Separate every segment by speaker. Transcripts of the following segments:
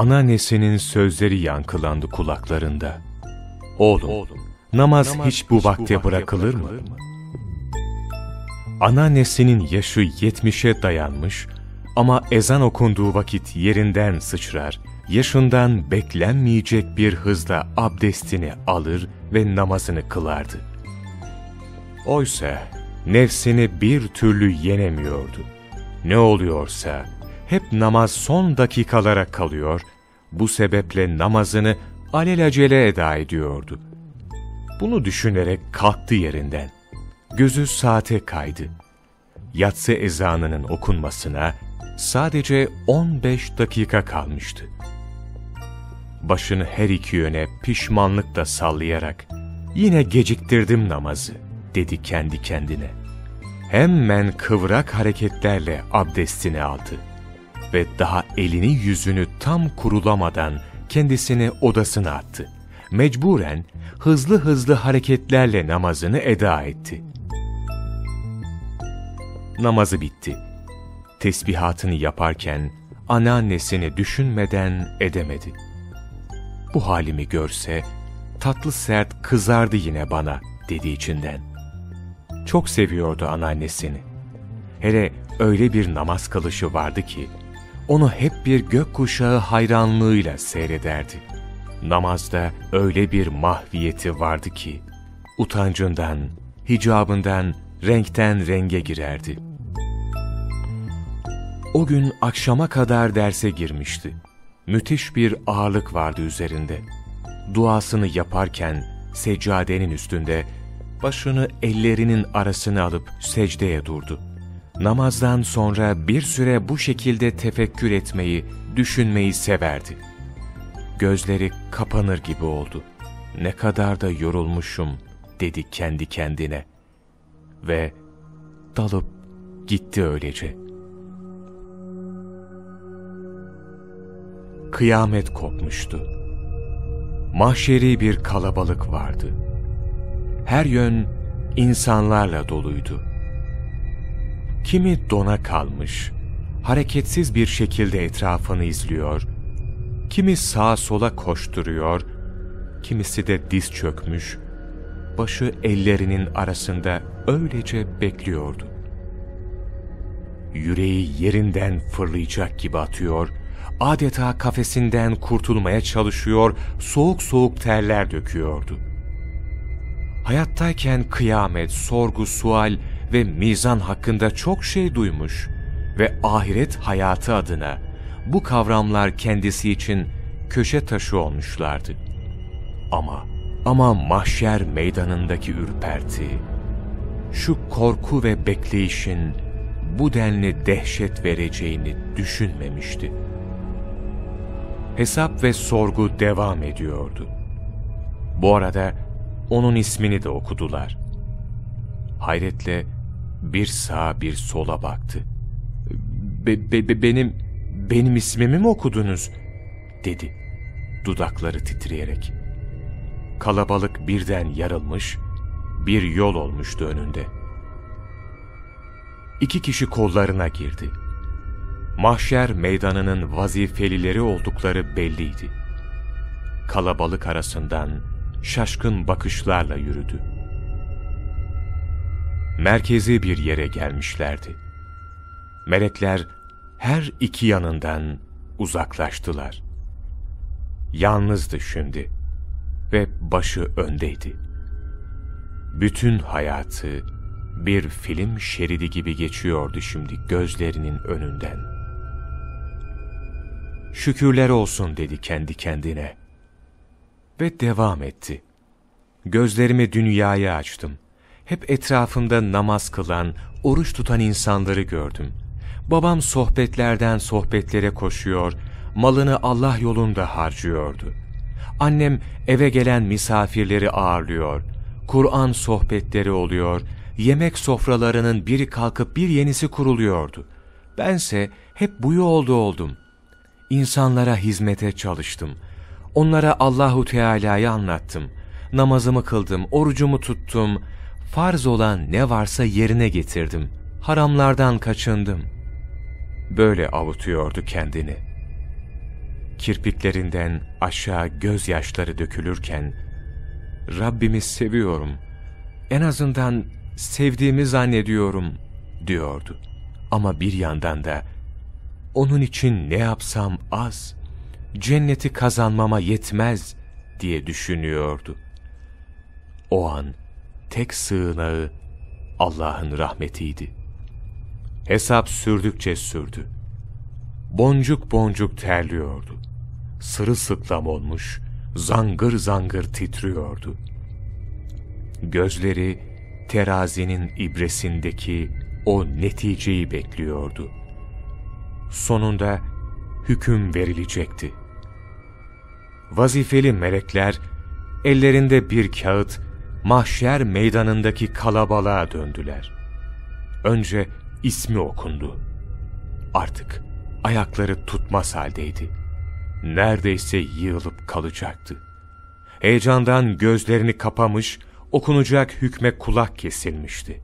Speaker 1: Anneannesinin sözleri yankılandı kulaklarında. Oğlum, Oğlum namaz, namaz hiç bu hiç vakte, vakte bırakılır, bırakılır mı? mı? Anneannesinin yaşı yetmişe dayanmış ama ezan okunduğu vakit yerinden sıçrar, yaşından beklenmeyecek bir hızla abdestini alır ve namazını kılardı. Oysa nefsini bir türlü yenemiyordu. Ne oluyorsa hep namaz son dakikalara kalıyor, bu sebeple namazını alelacele eda ediyordu. Bunu düşünerek kalktı yerinden. Gözü saate kaydı. Yatsı ezanının okunmasına sadece 15 dakika kalmıştı. Başını her iki yöne pişmanlıkla sallayarak, ''Yine geciktirdim namazı.'' dedi kendi kendine. Hemen kıvrak hareketlerle abdestini aldı ve daha elini yüzünü tam kurulamadan kendisini odasına attı. Mecburen hızlı hızlı hareketlerle namazını eda etti. Namazı bitti. Tesbihatını yaparken anneannesini düşünmeden edemedi. Bu halimi görse tatlı sert kızardı yine bana dedi içinden. Çok seviyordu anneannesini. Hele öyle bir namaz kılışı vardı ki onu hep bir gökkuşağı hayranlığıyla seyrederdi. Namazda öyle bir mahviyeti vardı ki, utancından, hicabından, renkten renge girerdi. O gün akşama kadar derse girmişti. Müthiş bir ağırlık vardı üzerinde. Duasını yaparken seccadenin üstünde başını ellerinin arasına alıp secdeye durdu. Namazdan sonra bir süre bu şekilde tefekkür etmeyi, düşünmeyi severdi. Gözleri kapanır gibi oldu. Ne kadar da yorulmuşum dedi kendi kendine. Ve dalıp gitti öylece. Kıyamet kopmuştu. Mahşeri bir kalabalık vardı. Her yön insanlarla doluydu Kimi dona kalmış, hareketsiz bir şekilde etrafını izliyor, kimi sağa sola koşturuyor, kimisi de diz çökmüş, başı ellerinin arasında öylece bekliyordu. Yüreği yerinden fırlayacak gibi atıyor, adeta kafesinden kurtulmaya çalışıyor, soğuk soğuk terler döküyordu. Hayattayken kıyamet, sorgu, sual ve mizan hakkında çok şey duymuş ve ahiret hayatı adına bu kavramlar kendisi için köşe taşı olmuşlardı. Ama, ama mahşer meydanındaki ürperti, şu korku ve bekleyişin bu denli dehşet vereceğini düşünmemişti. Hesap ve sorgu devam ediyordu. Bu arada onun ismini de okudular. Hayretle bir sağa bir sola baktı. Be, be, be, benim, benim ismimi mi okudunuz? dedi dudakları titreyerek. Kalabalık birden yarılmış, bir yol olmuştu önünde. İki kişi kollarına girdi. Mahşer meydanının vazifelileri oldukları belliydi. Kalabalık arasından şaşkın bakışlarla yürüdü merkezi bir yere gelmişlerdi. Melekler her iki yanından uzaklaştılar. Yalnızdı şimdi ve başı öndeydi. Bütün hayatı bir film şeridi gibi geçiyordu şimdi gözlerinin önünden. Şükürler olsun dedi kendi kendine. Ve devam etti. Gözlerimi dünyaya açtım hep etrafımda namaz kılan, oruç tutan insanları gördüm. Babam sohbetlerden sohbetlere koşuyor, malını Allah yolunda harcıyordu. Annem eve gelen misafirleri ağırlıyor, Kur'an sohbetleri oluyor, yemek sofralarının biri kalkıp bir yenisi kuruluyordu. Bense hep bu yolda oldum. İnsanlara hizmete çalıştım. Onlara Allahu Teala'yı anlattım. Namazımı kıldım, orucumu tuttum, farz olan ne varsa yerine getirdim. Haramlardan kaçındım. Böyle avutuyordu kendini. kirpiklerinden aşağı gözyaşları dökülürken, Rabbimi seviyorum, en azından sevdiğimi zannediyorum diyordu. Ama bir yandan da onun için ne yapsam az, cenneti kazanmama yetmez diye düşünüyordu. O an tek sığınağı Allah'ın rahmetiydi. Hesap sürdükçe sürdü. Boncuk boncuk terliyordu. Sırılsıklam olmuş, zangır zangır titriyordu. Gözleri terazinin ibresindeki o neticeyi bekliyordu. Sonunda hüküm verilecekti. Vazifeli melekler ellerinde bir kağıt mahşer meydanındaki kalabalığa döndüler. Önce ismi okundu. Artık ayakları tutmaz haldeydi. Neredeyse yığılıp kalacaktı. Heyecandan gözlerini kapamış, okunacak hükme kulak kesilmişti.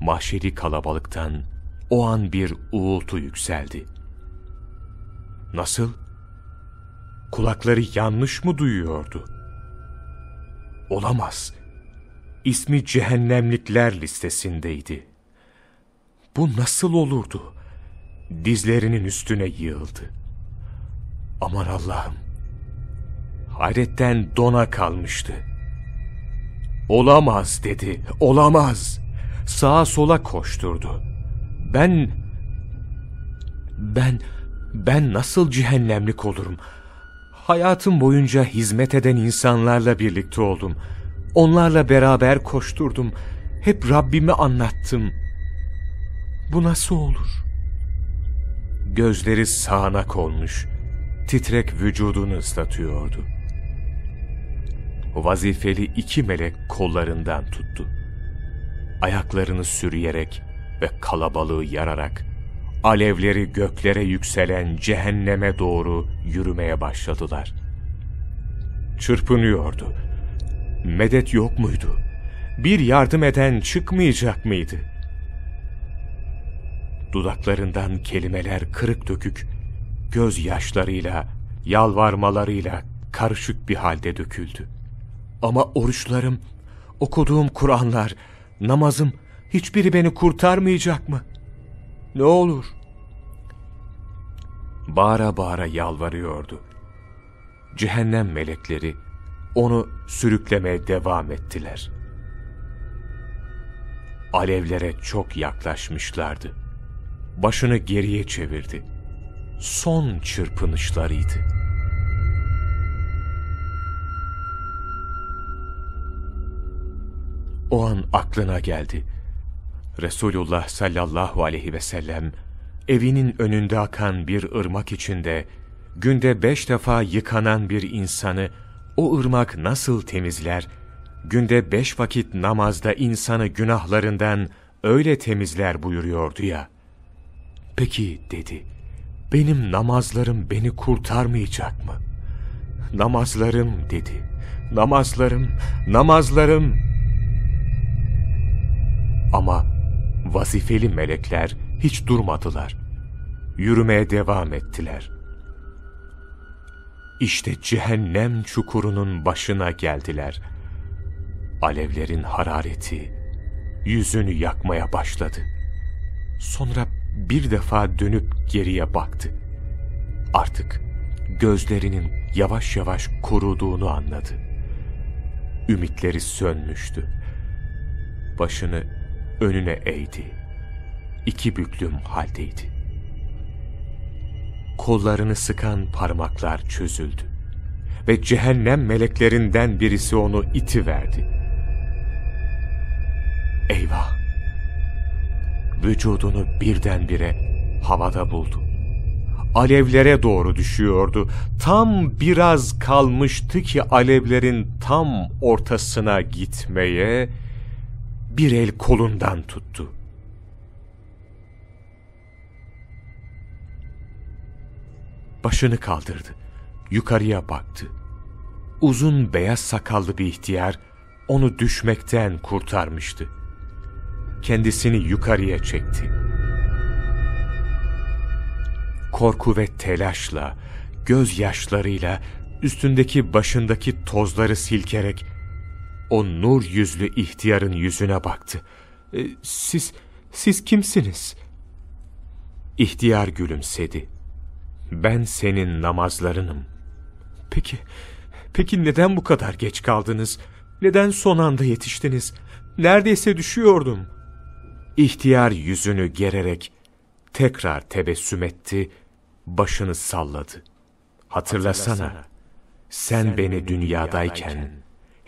Speaker 1: Mahşeri kalabalıktan o an bir uğultu yükseldi. Nasıl? Kulakları yanlış mı duyuyordu? Olamaz. İsmi cehennemlikler listesindeydi. Bu nasıl olurdu? Dizlerinin üstüne yığıldı. Aman Allah'ım. Hayretten dona kalmıştı. Olamaz dedi, olamaz. Sağa sola koşturdu. Ben... Ben... Ben nasıl cehennemlik olurum? Hayatım boyunca hizmet eden insanlarla birlikte oldum. Onlarla beraber koşturdum. Hep Rabbimi anlattım. Bu nasıl olur? Gözleri sağanak olmuş, titrek vücudunu ıslatıyordu. Vazifeli iki melek kollarından tuttu. Ayaklarını sürüyerek ve kalabalığı yararak alevleri göklere yükselen cehenneme doğru yürümeye başladılar. Çırpınıyordu. Medet yok muydu? Bir yardım eden çıkmayacak mıydı? Dudaklarından kelimeler kırık dökük, gözyaşlarıyla, yalvarmalarıyla karışık bir halde döküldü. Ama oruçlarım, okuduğum Kur'anlar, namazım hiçbiri beni kurtarmayacak mı? Ne olur? Bağıra bağıra yalvarıyordu. Cehennem melekleri onu sürüklemeye devam ettiler. Alevlere çok yaklaşmışlardı. Başını geriye çevirdi. Son çırpınışlarıydı. O an aklına geldi. Resulullah sallallahu aleyhi ve sellem evinin önünde akan bir ırmak içinde günde beş defa yıkanan bir insanı o ırmak nasıl temizler, günde beş vakit namazda insanı günahlarından öyle temizler buyuruyordu ya. Peki dedi, benim namazlarım beni kurtarmayacak mı? Namazlarım dedi, namazlarım, namazlarım. Ama vazifeli melekler hiç durmadılar. Yürümeye devam ettiler. İşte cehennem çukurunun başına geldiler. Alevlerin harareti yüzünü yakmaya başladı. Sonra bir defa dönüp geriye baktı. Artık gözlerinin yavaş yavaş kuruduğunu anladı. Ümitleri sönmüştü. Başını önüne eğdi. İki büklüm haldeydi. Kollarını sıkan parmaklar çözüldü. Ve cehennem meleklerinden birisi onu iti verdi. Eyvah! Vücudunu birdenbire havada buldu. Alevlere doğru düşüyordu. Tam biraz kalmıştı ki alevlerin tam ortasına gitmeye bir el kolundan tuttu. Başını kaldırdı. Yukarıya baktı. Uzun beyaz sakallı bir ihtiyar onu düşmekten kurtarmıştı. Kendisini yukarıya çekti. korku ve telaşla, gözyaşlarıyla, üstündeki başındaki tozları silkerek, o nur yüzlü ihtiyarın yüzüne baktı. E, siz, siz kimsiniz? İhtiyar gülümsedi. Ben senin namazlarınım. Peki, peki neden bu kadar geç kaldınız? Neden son anda yetiştiniz? Neredeyse düşüyordum. İhtiyar yüzünü gererek tekrar tebessüm etti, başını salladı. Hatırlasana, sen beni dünyadayken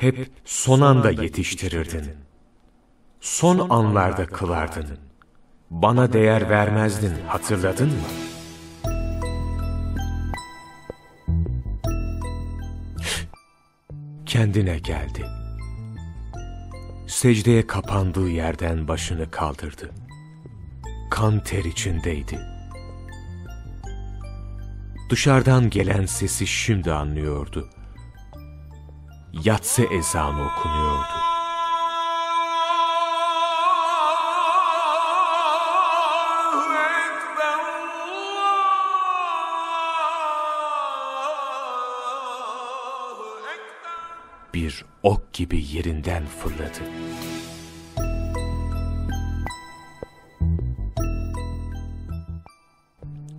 Speaker 1: hep son anda yetiştirirdin. Son anlarda kılardın. Bana değer vermezdin, hatırladın mı? Kendine geldi. Secdeye kapandığı yerden başını kaldırdı. Kan ter içindeydi. Dışarıdan gelen sesi şimdi anlıyordu. Yatsı ezanı okunuyordu. Bir ok gibi yerinden fırladı.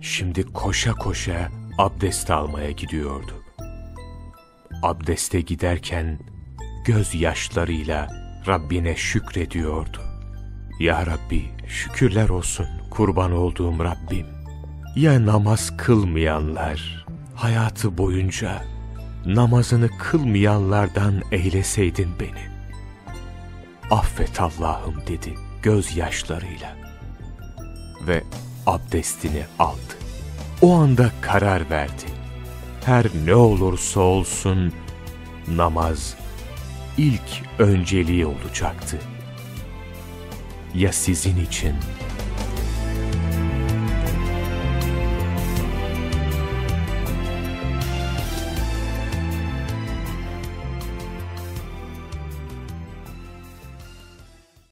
Speaker 1: Şimdi koşa koşa abdest almaya gidiyordu. Abdeste giderken gözyaşlarıyla Rabbine şükrediyordu. Ya Rabbi şükürler olsun kurban olduğum Rabbim. Ya namaz kılmayanlar hayatı boyunca namazını kılmayanlardan eyleseydin beni. Affet Allah'ım dedi gözyaşlarıyla. Ve abdestini aldı. O anda karar verdi. Her ne olursa olsun namaz ilk önceliği olacaktı. Ya sizin için